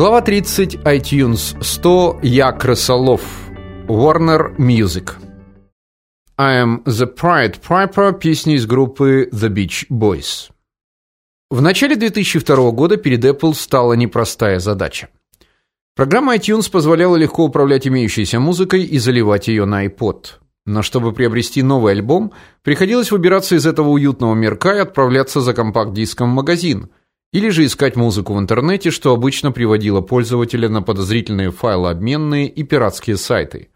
Глава 30. iTunes 100. Я крысолов. Warner Music. I am the Pride Piper. Песня из группы The Beach Boys. В начале 2002 года перед Apple стала непростая задача. Программа iTunes позволяла легко управлять имеющейся музыкой и заливать ее на iPod. Но чтобы приобрести новый альбом, приходилось выбираться из этого уютного мирка и отправляться за компакт-диском в магазин – или же искать музыку в интернете, что обычно приводило пользователя на подозрительные файлообменные и пиратские сайты.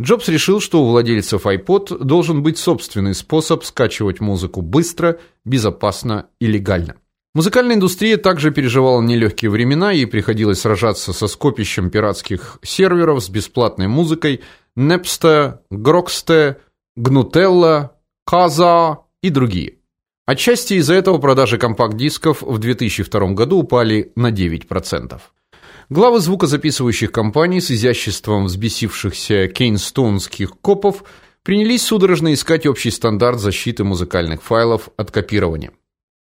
Джобс решил, что у владельцев iPod должен быть собственный способ скачивать музыку быстро, безопасно и легально. Музыкальная индустрия также переживала нелегкие времена, и приходилось сражаться со скопищем пиратских серверов с бесплатной музыкой Napster, Grokster, Gnutella, Kazaa и другие. Отчасти из-за этого продажи компакт-дисков в 2002 году упали на 9%. Главы звукозаписывающих компаний с изяществом взбесившихся кейнстоунских копов принялись судорожно искать общий стандарт защиты музыкальных файлов от копирования.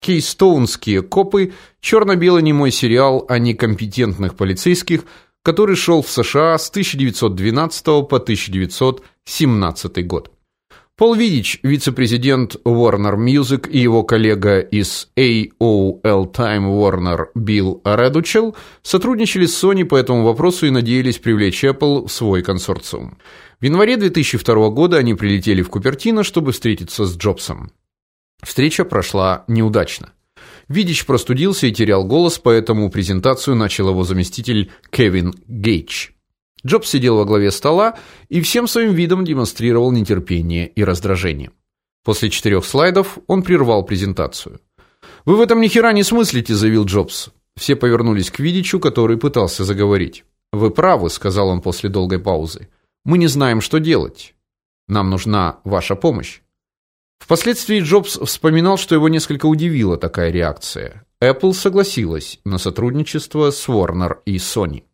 Кейстоунские копы черно бело немой сериал о некомпетентных полицейских, который шел в США с 1912 по 1917 год. Пол Видич, вице-президент Warner Music и его коллега из AOL Time Warner Билл Редучел сотрудничали с Sony по этому вопросу и надеялись привлечь Apple в свой консорциум. В январе 2002 года они прилетели в Купертино, чтобы встретиться с Джобсом. Встреча прошла неудачно. Видич простудился и терял голос, поэтому презентацию начал его заместитель Кевин Гейдж. Джобс сидел во главе стола и всем своим видом демонстрировал нетерпение и раздражение. После четырех слайдов он прервал презентацию. Вы в этом ни хера не смыслите, заявил Джобс. Все повернулись к Видичу, который пытался заговорить. Вы правы, сказал он после долгой паузы. Мы не знаем, что делать. Нам нужна ваша помощь. Впоследствии Джобс вспоминал, что его несколько удивила такая реакция. Apple согласилась на сотрудничество с Warner и Sony.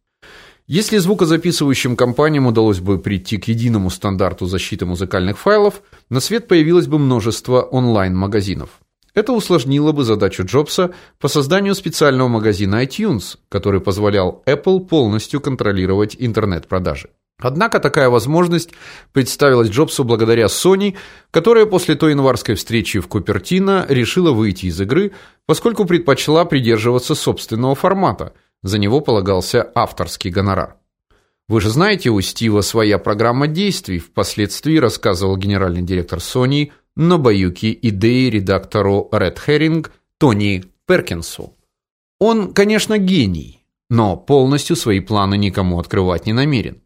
Если звукозаписывающим компаниям удалось бы прийти к единому стандарту защиты музыкальных файлов, на свет появилось бы множество онлайн-магазинов. Это усложнило бы задачу Джобса по созданию специального магазина iTunes, который позволял Apple полностью контролировать интернет-продажи. Однако такая возможность представилась Джобсу благодаря Sony, которая после той январской встречи в Купертино решила выйти из игры, поскольку предпочла придерживаться собственного формата – за него полагался авторский гонорар. Вы же знаете, у Стива своя программа действий, впоследствии рассказывал генеральный директор Sony Нобаюки идеи редактору Red Herring Тони Перкинсу. Он, конечно, гений, но полностью свои планы никому открывать не намерен.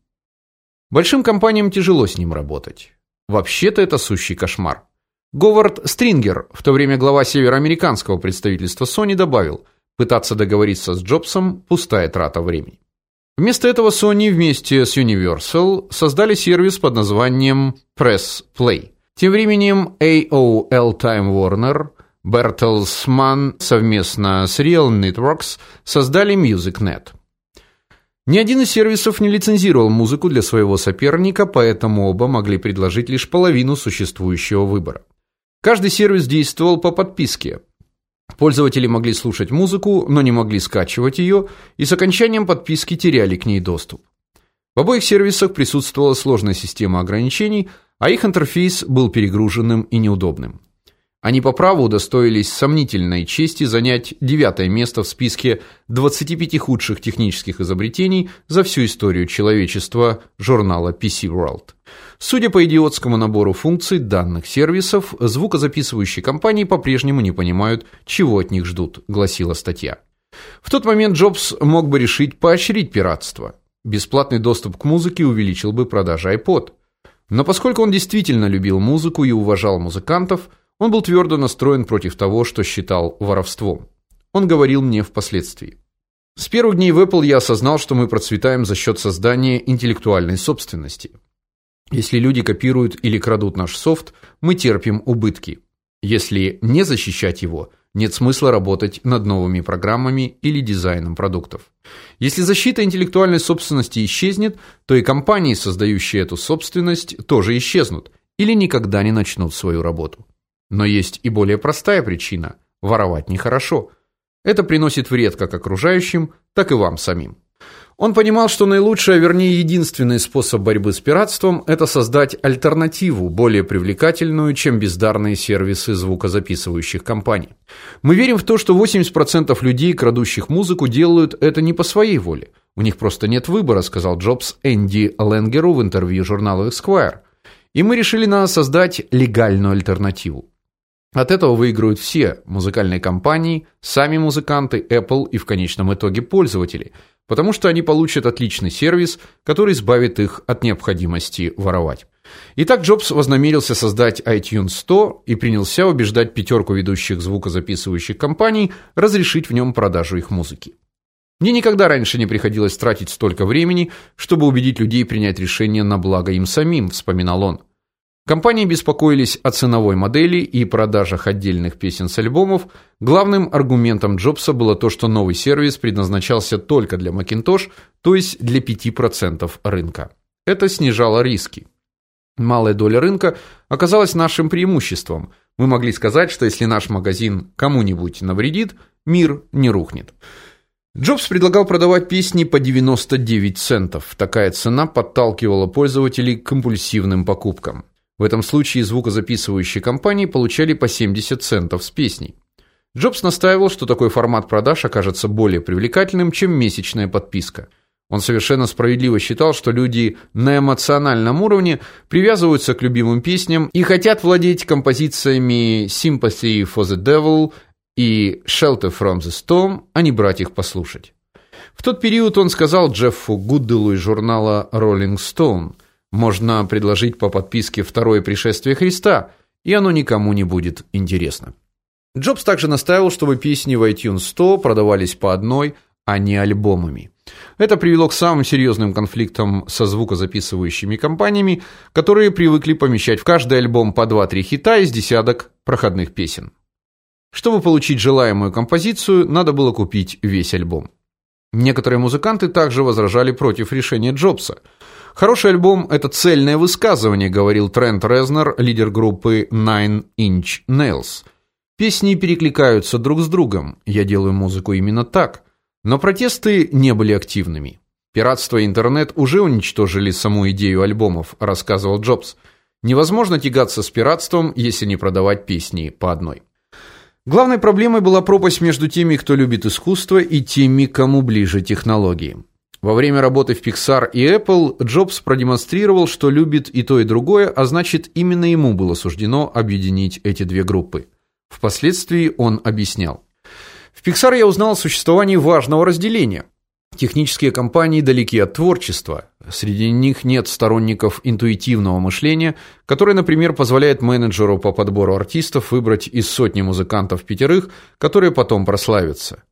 Большим компаниям тяжело с ним работать. Вообще-то это сущий кошмар. Говард Стрингер, в то время глава североамериканского представительства Sony, добавил: Пытаться договориться с Джобсом пустая трата времени. Вместо этого Sony вместе с Universal создали сервис под названием Press Play. Тем временем AOL Time Warner, Bertelsmann совместно с Real Networks создали MusicNet. Ни один из сервисов не лицензировал музыку для своего соперника, поэтому оба могли предложить лишь половину существующего выбора. Каждый сервис действовал по подписке. Пользователи могли слушать музыку, но не могли скачивать ее, и с окончанием подписки теряли к ней доступ. В обоих сервисах присутствовала сложная система ограничений, а их интерфейс был перегруженным и неудобным. Они по праву удостоились сомнительной чести занять девятое место в списке 25 худших технических изобретений за всю историю человечества журнала PC World. Судя по идиотскому набору функций данных сервисов, звукозаписывающие компании по-прежнему не понимают, чего от них ждут, гласила статья. В тот момент Джобс мог бы решить поощрить пиратство. Бесплатный доступ к музыке увеличил бы продажи iPod. Но поскольку он действительно любил музыку и уважал музыкантов, он был твердо настроен против того, что считал воровством. Он говорил мне впоследствии: "С первых дней в Apple я осознал, что мы процветаем за счет создания интеллектуальной собственности. Если люди копируют или крадут наш софт, мы терпим убытки. Если не защищать его, нет смысла работать над новыми программами или дизайном продуктов. Если защита интеллектуальной собственности исчезнет, то и компании, создающие эту собственность, тоже исчезнут или никогда не начнут свою работу. Но есть и более простая причина воровать нехорошо. Это приносит вред как окружающим, так и вам самим. Он понимал, что наилучший, а вернее единственный способ борьбы с пиратством это создать альтернативу, более привлекательную, чем бездарные сервисы звукозаписывающих компаний. Мы верим в то, что 80% людей, крадущих музыку, делают это не по своей воле. У них просто нет выбора, сказал Джобс Энди Ленгеру в интервью журналу Esquire. И мы решили надо создать легальную альтернативу. От этого выиграют все музыкальные компании, сами музыканты, Apple и в конечном итоге пользователи, потому что они получат отличный сервис, который избавит их от необходимости воровать. Итак, Джобс вознамерился создать iTunes 100 и принялся убеждать пятерку ведущих звукозаписывающих компаний разрешить в нем продажу их музыки. Мне никогда раньше не приходилось тратить столько времени, чтобы убедить людей принять решение на благо им самим, вспоминал он. Компании беспокоились о ценовой модели и продажах отдельных песен с альбомов. Главным аргументом Джобса было то, что новый сервис предназначался только для Macintosh, то есть для 5% рынка. Это снижало риски. Малая доля рынка оказалась нашим преимуществом. Мы могли сказать, что если наш магазин кому-нибудь навредит, мир не рухнет. Джобс предлагал продавать песни по 99 центов. Такая цена подталкивала пользователей к компульсивным покупкам. В этом случае звукозаписывающие компании получали по 70 центов с песней. Джобс настаивал, что такой формат продаж окажется более привлекательным, чем месячная подписка. Он совершенно справедливо считал, что люди на эмоциональном уровне привязываются к любимым песням и хотят владеть композициями Sympathy for the Devil и Shelter from the Storm, а не брать их послушать. В тот период он сказал Джеффу Гудделу из журнала Rolling Stone – можно предложить по подписке второе пришествие Христа, и оно никому не будет интересно. Джобс также настаивал, чтобы песни в iTunes 100 продавались по одной, а не альбомами. Это привело к самым серьезным конфликтам со звукозаписывающими компаниями, которые привыкли помещать в каждый альбом по 2-3 хита из десяток проходных песен. Чтобы получить желаемую композицию, надо было купить весь альбом. Некоторые музыканты также возражали против решения Джобса. Хороший альбом это цельное высказывание, говорил Трент Резнер, лидер группы Nine Inch Nails. Песни перекликаются друг с другом. Я делаю музыку именно так. Но протесты не были активными. Пиратство и интернет уже уничтожили саму идею альбомов, рассказывал Джобс. Невозможно тягаться с пиратством, если не продавать песни по одной. Главной проблемой была пропасть между теми, кто любит искусство, и теми, кому ближе технологии. Во время работы в Pixar и Apple Джобс продемонстрировал, что любит и то, и другое, а значит, именно ему было суждено объединить эти две группы. Впоследствии он объяснял: "В Pixar я узнал о существовании важного разделения. Технические компании далеки от творчества. Среди них нет сторонников интуитивного мышления, которое, например, позволяет менеджеру по подбору артистов выбрать из сотни музыкантов пятерых, которые потом прославятся.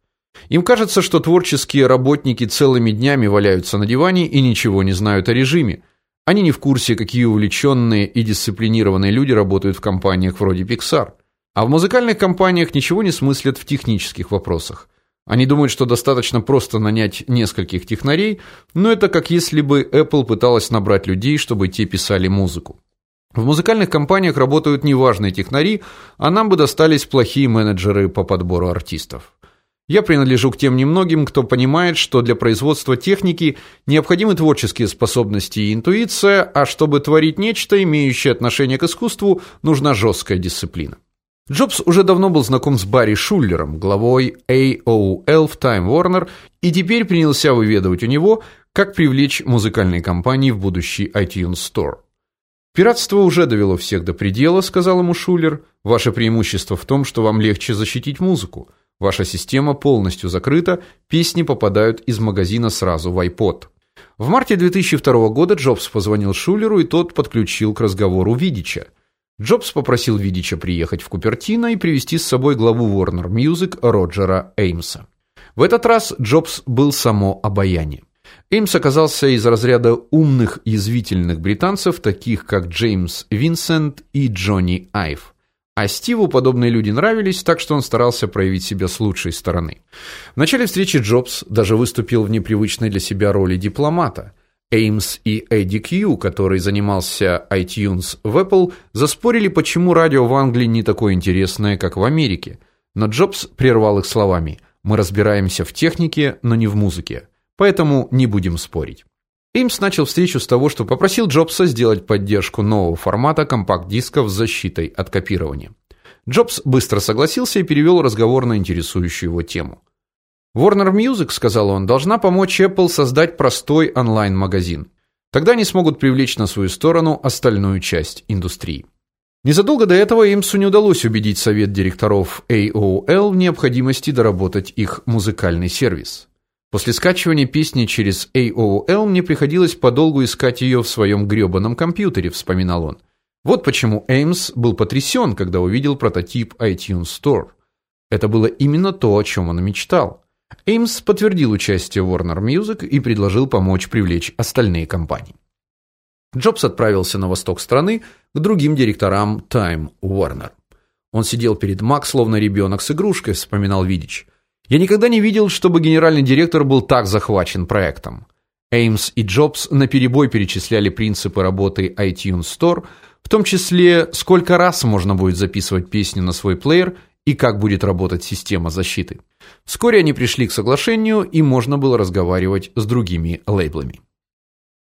Им кажется, что творческие работники целыми днями валяются на диване и ничего не знают о режиме. Они не в курсе, какие увлеченные и дисциплинированные люди работают в компаниях вроде Pixar. А в музыкальных компаниях ничего не смыслят в технических вопросах. Они думают, что достаточно просто нанять нескольких технарей, но это как если бы Apple пыталась набрать людей, чтобы те писали музыку. В музыкальных компаниях работают неважные технари, а нам бы достались плохие менеджеры по подбору артистов. Я принадлежу к тем немногим, кто понимает, что для производства техники необходимы творческие способности и интуиция, а чтобы творить нечто, имеющее отношение к искусству, нужна жесткая дисциплина. Джобс уже давно был знаком с Барри Шуллером, главой AOL в Time Warner, и теперь принялся выведывать у него, как привлечь музыкальные компании в будущий iTunes Store. Пиратство уже довело всех до предела, сказал ему Шулер. Ваше преимущество в том, что вам легче защитить музыку. Ваша система полностью закрыта, песни попадают из магазина сразу в iPod. В марте 2002 года Джобс позвонил Шулеру, и тот подключил к разговору Видича. Джобс попросил Видича приехать в Купертино и привести с собой главу Warner Music Роджера Эймса. В этот раз Джобс был само обаяние. Эймс оказался из разряда умных язвительных британцев, таких как Джеймс Винсент и Джонни Айв. А Стиву подобные люди нравились, так что он старался проявить себя с лучшей стороны. В начале встречи Джобс даже выступил в непривычной для себя роли дипломата. Эймс и Эдди Кью, который занимался iTunes в Apple, заспорили, почему радио в Англии не такое интересное, как в Америке. Но Джобс прервал их словами: "Мы разбираемся в технике, но не в музыке. Поэтому не будем спорить. Эймс начал встречу с того, что попросил Джобса сделать поддержку нового формата компакт-дисков с защитой от копирования. Джобс быстро согласился и перевел разговор на интересующую его тему. Warner Music, сказал он, должна помочь Apple создать простой онлайн-магазин. Тогда они смогут привлечь на свою сторону остальную часть индустрии. Незадолго до этого Имсу не удалось убедить совет директоров AOL в необходимости доработать их музыкальный сервис. После скачивания песни через AOL мне приходилось подолгу искать ее в своем грёбаном компьютере, вспоминал он. Вот почему Эймс был потрясен, когда увидел прототип iTunes Store. Это было именно то, о чем он мечтал. Эймс подтвердил участие Warner Music и предложил помочь привлечь остальные компании. Джобс отправился на восток страны к другим директорам Time Warner. Он сидел перед Mac словно ребенок с игрушкой, вспоминал Видич. Я никогда не видел, чтобы генеральный директор был так захвачен проектом. Эймс и Джобс наперебой перечисляли принципы работы iTunes Store, в том числе, сколько раз можно будет записывать песню на свой плеер и как будет работать система защиты. Вскоре они пришли к соглашению, и можно было разговаривать с другими лейблами.